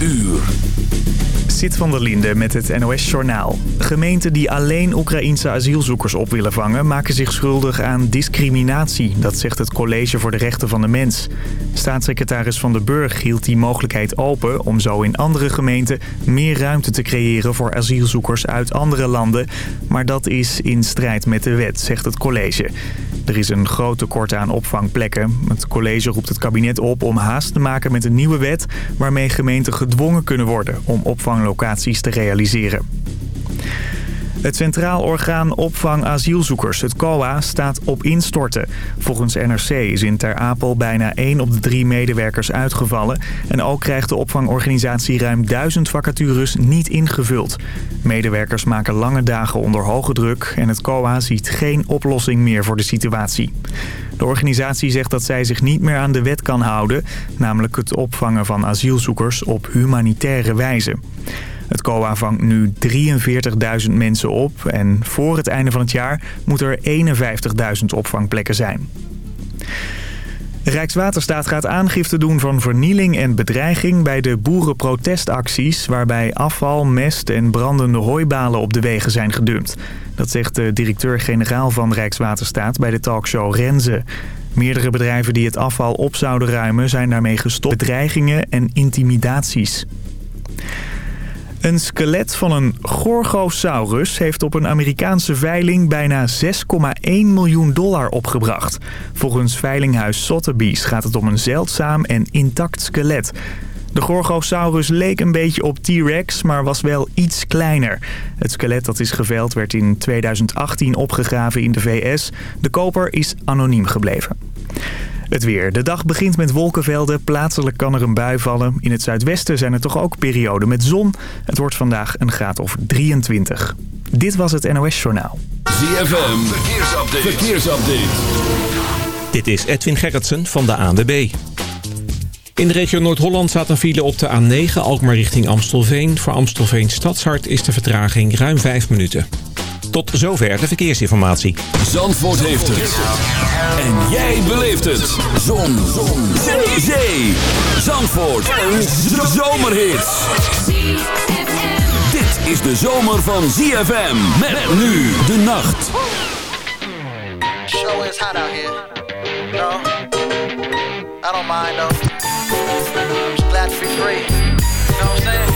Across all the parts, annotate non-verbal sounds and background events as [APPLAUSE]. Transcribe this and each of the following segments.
uur. Zit van der Linde met het NOS-journaal. Gemeenten die alleen Oekraïense asielzoekers op willen vangen... maken zich schuldig aan discriminatie. Dat zegt het College voor de Rechten van de Mens. Staatssecretaris Van den Burg hield die mogelijkheid open... om zo in andere gemeenten meer ruimte te creëren... voor asielzoekers uit andere landen. Maar dat is in strijd met de wet, zegt het college. Er is een groot tekort aan opvangplekken. Het college roept het kabinet op om haast te maken met een nieuwe wet... waarmee gemeenten gedwongen kunnen worden om opvanglocaties te realiseren. Het Centraal Orgaan Opvang Asielzoekers, het COA, staat op instorten. Volgens NRC is in Ter Apel bijna 1 op de 3 medewerkers uitgevallen. En ook krijgt de opvangorganisatie ruim 1000 vacatures niet ingevuld. Medewerkers maken lange dagen onder hoge druk en het COA ziet geen oplossing meer voor de situatie. De organisatie zegt dat zij zich niet meer aan de wet kan houden, namelijk het opvangen van asielzoekers op humanitaire wijze. Het COA vangt nu 43.000 mensen op en voor het einde van het jaar moet er 51.000 opvangplekken zijn. Rijkswaterstaat gaat aangifte doen van vernieling en bedreiging bij de boerenprotestacties... waarbij afval, mest en brandende hooibalen op de wegen zijn gedumpt. Dat zegt de directeur-generaal van Rijkswaterstaat bij de talkshow Renze. Meerdere bedrijven die het afval op zouden ruimen zijn daarmee gestopt. Bedreigingen en intimidaties. Een skelet van een Gorgosaurus heeft op een Amerikaanse veiling bijna 6,1 miljoen dollar opgebracht. Volgens veilinghuis Sotheby's gaat het om een zeldzaam en intact skelet. De Gorgosaurus leek een beetje op T-Rex, maar was wel iets kleiner. Het skelet dat is geveild werd in 2018 opgegraven in de VS. De koper is anoniem gebleven. Het weer. De dag begint met wolkenvelden. Plaatselijk kan er een bui vallen. In het zuidwesten zijn er toch ook perioden met zon. Het wordt vandaag een graad of 23. Dit was het NOS Journaal. ZFM. Verkeersupdate. Verkeersupdate. Dit is Edwin Gerritsen van de ANWB. In de regio Noord-Holland staat een file op de A9 Alkmaar richting Amstelveen. Voor Amstelveen Stadshart is de vertraging ruim 5 minuten. Tot zover de verkeersinformatie. Zandvoort heeft het. En jij beleeft het. Zon. Zon. Zee. Zee. Zandvoort. Een zomerhit. Dit is de zomer van ZFM. Met nu de nacht. Show is hot out here. No, I don't mind though. Just glad to be free. You know what I'm saying?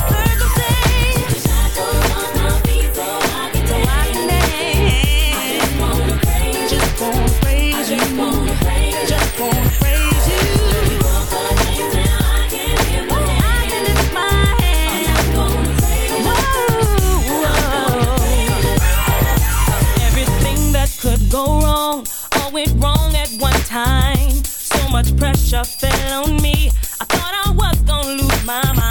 go wrong, all went wrong at one time. So much pressure fell on me. I thought I was gonna lose my mind.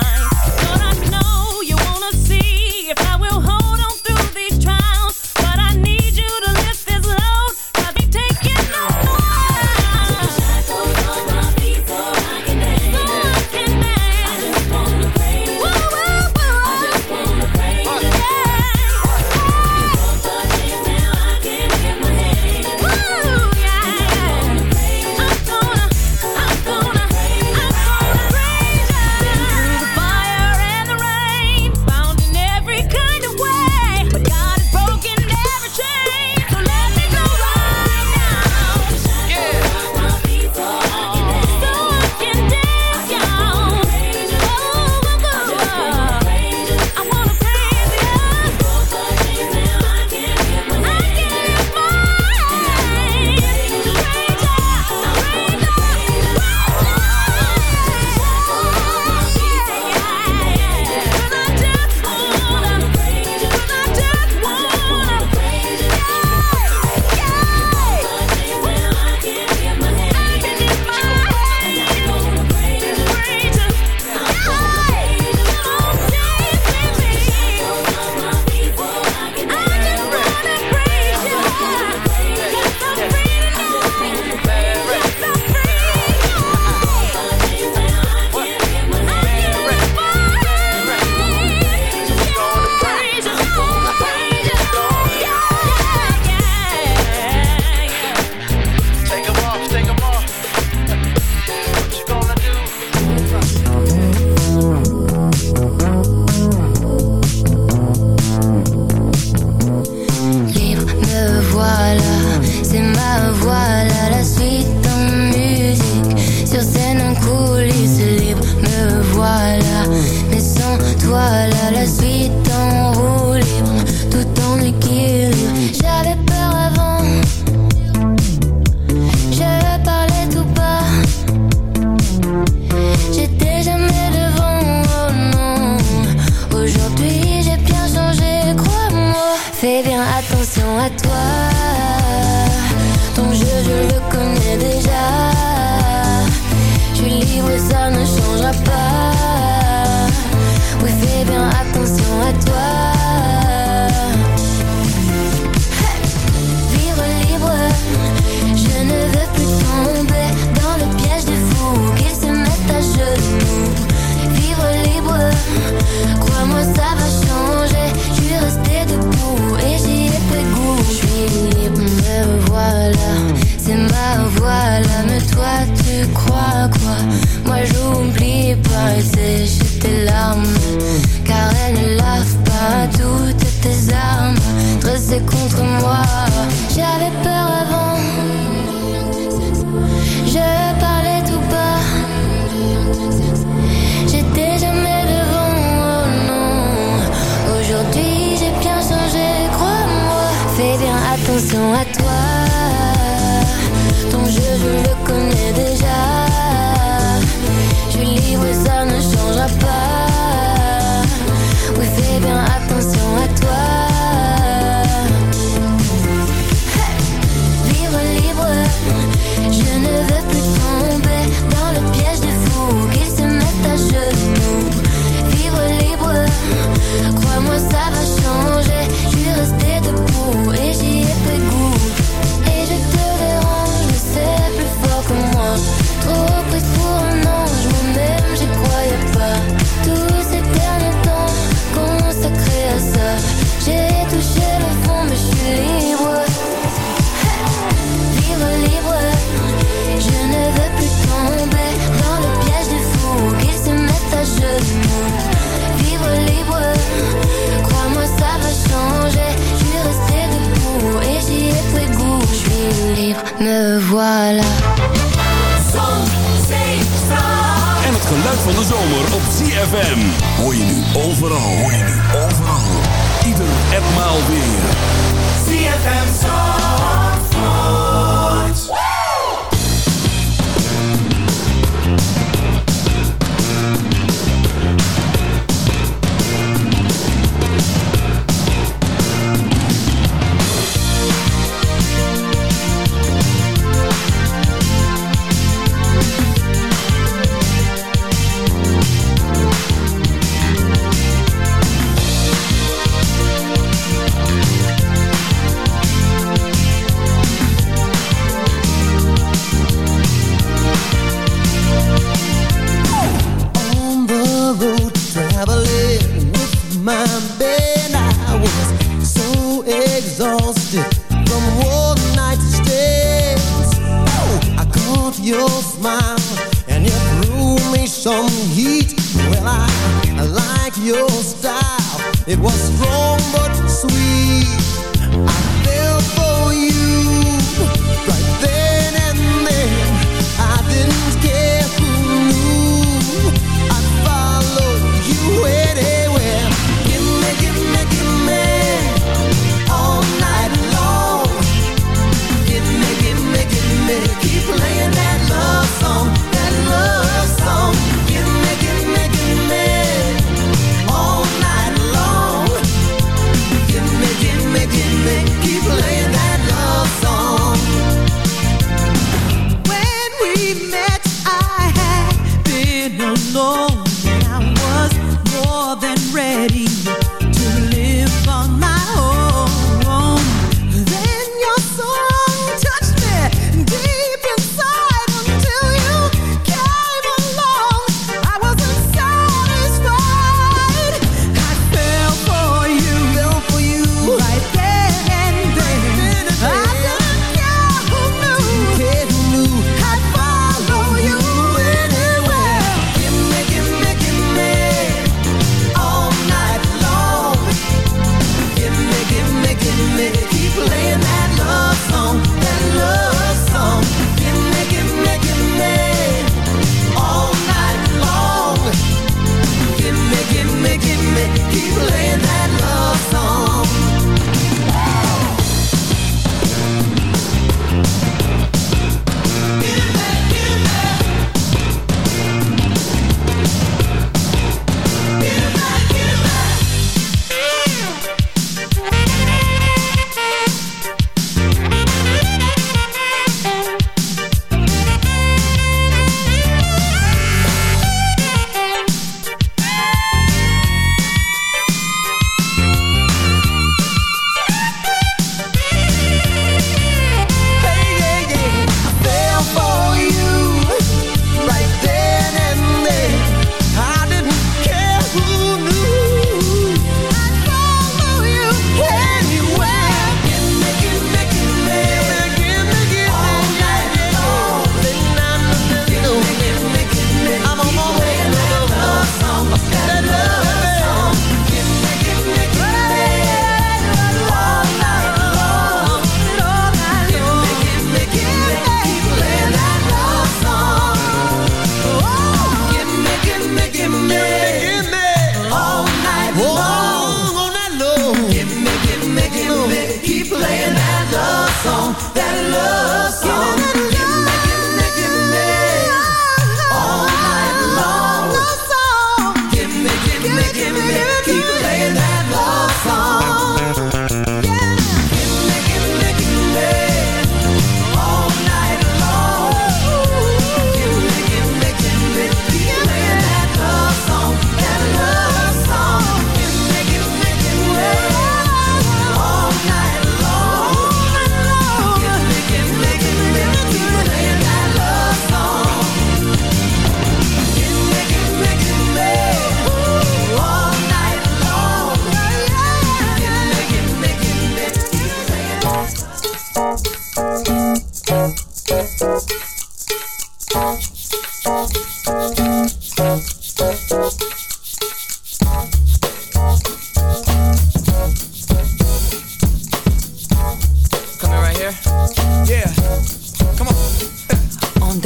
was wrong.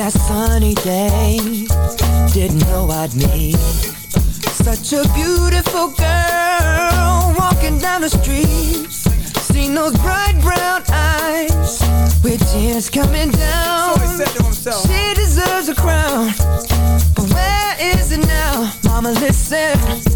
that sunny day. Didn't know I'd meet Such a beautiful girl Walking down the street. Seen those bright brown eyes With tears coming down. So She deserves a crown But where is it now? Mama, listen.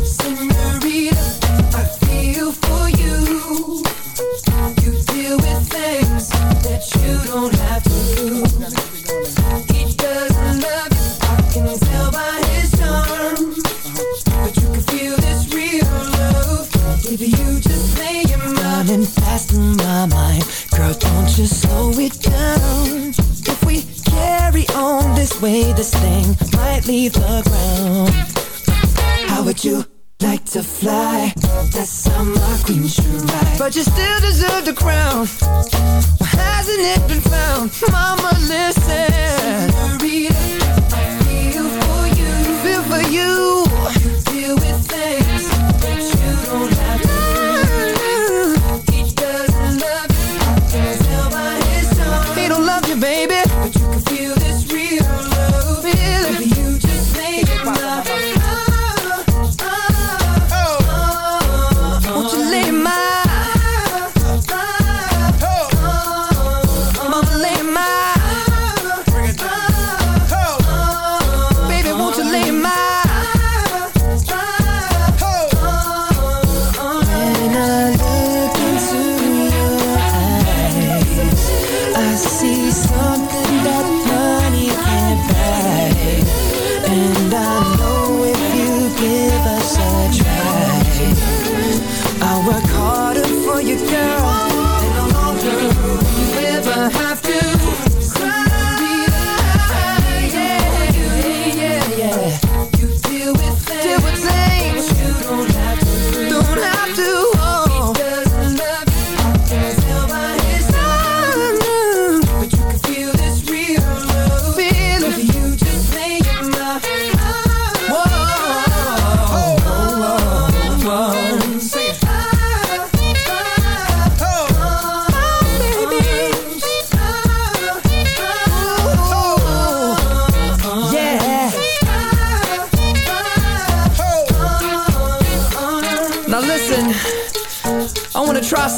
slow it down. If we carry on this way This thing might leave the ground. How would you like to fly? That's how my queen should ride. But you still deserve the crown. Why hasn't it been found? Mama, listen. Senorita see something that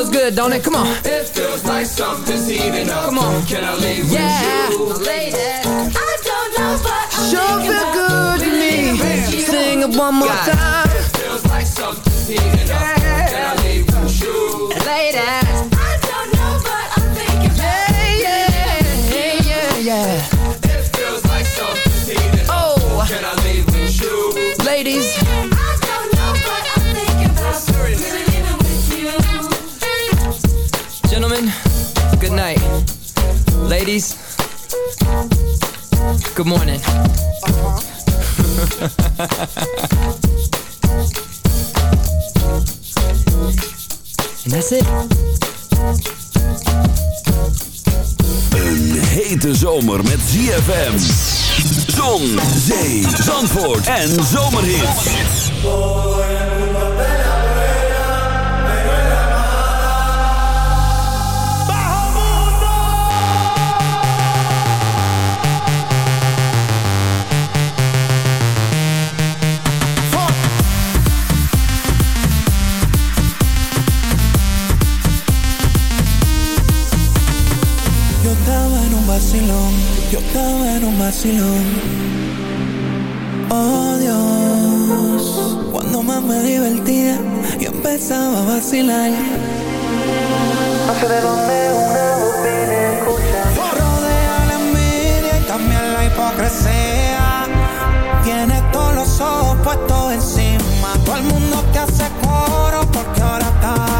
Feels good, don't it? Come on. It feels like something's heating up. Come on. Can I leave yeah. with you? Ladies, I don't know, but I'm sure feel good to me. Sing it one more God. time. It feels like something's heating up. Can I leave with you? Ladies, Good morning. [LAUGHS] it. Een hete zomer met ZFM. Zon, zee, zandvoort en zomerhits. Vacilón. Oh Dios, cuando más me divertía, yo empezaba a vacilar. No sé de dónde una voz viene escucha. Rodea la envidia y también la hipocresía. Tiene todos los ojos puestos encima. Todo el mundo te hace coro porque ahora está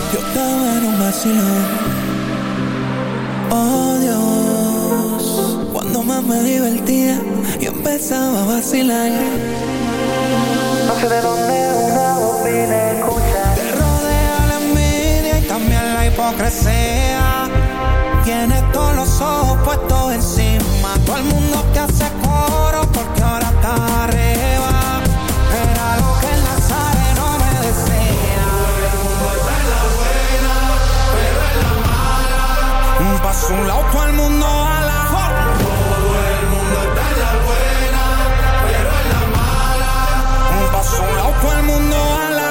Oh Dios, cuando más me divertía, yo empezaba a vacilar. No sé de dónde una voz viene escucha. Te rodea la envidia y también la hipocresía. Tienes todos los ojos puestos encima. Todo el mundo te hace Un a lado, el mundo ala. Todo el mundo está en la buena, la. Un paso a un lado, el mundo ala.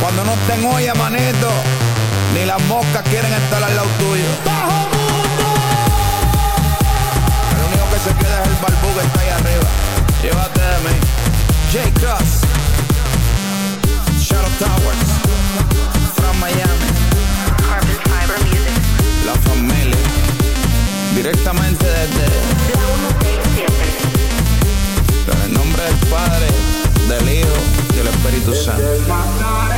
Cuando no estén olla, manito, ni las moscas quieren estar al lado tuyo. ¡Bajo mundo! El único que se queda es el barbú que está ahí arriba. Llévate de mí. J. Cross. Shadow Towers. From Miami. Directamente desde. En el nombre del Padre, del Hijo y del Espíritu Santo.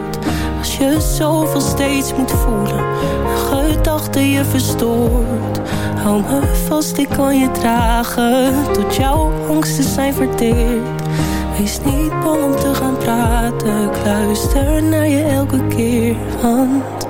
Je zoveel steeds moet voelen, een gedachte je verstoort. Hou me vast, ik kan je dragen, tot jouw angsten zijn verteerd. Wees niet bang om te gaan praten, ik luister naar je elke keer. Want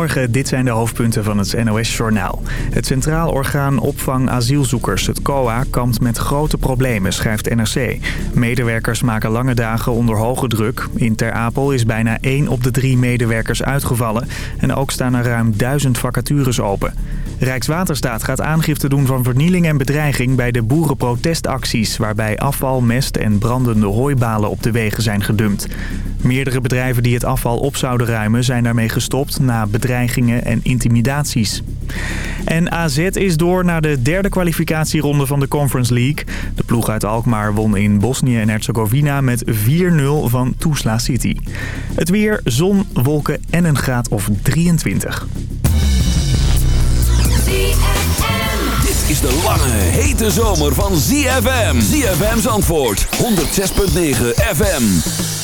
Goedemorgen, dit zijn de hoofdpunten van het NOS-journaal. Het Centraal Orgaan Opvang Asielzoekers, het COA, kampt met grote problemen, schrijft NRC. Medewerkers maken lange dagen onder hoge druk. In Ter Apel is bijna 1 op de 3 medewerkers uitgevallen. En ook staan er ruim 1000 vacatures open. Rijkswaterstaat gaat aangifte doen van vernieling en bedreiging bij de boerenprotestacties... waarbij afval, mest en brandende hooibalen op de wegen zijn gedumpt. Meerdere bedrijven die het afval op zouden ruimen zijn daarmee gestopt na bedreigingen en intimidaties. En AZ is door naar de derde kwalificatieronde van de Conference League. De ploeg uit Alkmaar won in Bosnië en Herzegovina met 4-0 van Tuzla City. Het weer, zon, wolken en een graad of 23. Dit is de lange, hete zomer van ZFM. ZFM's antwoord, 106.9 FM.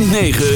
106.9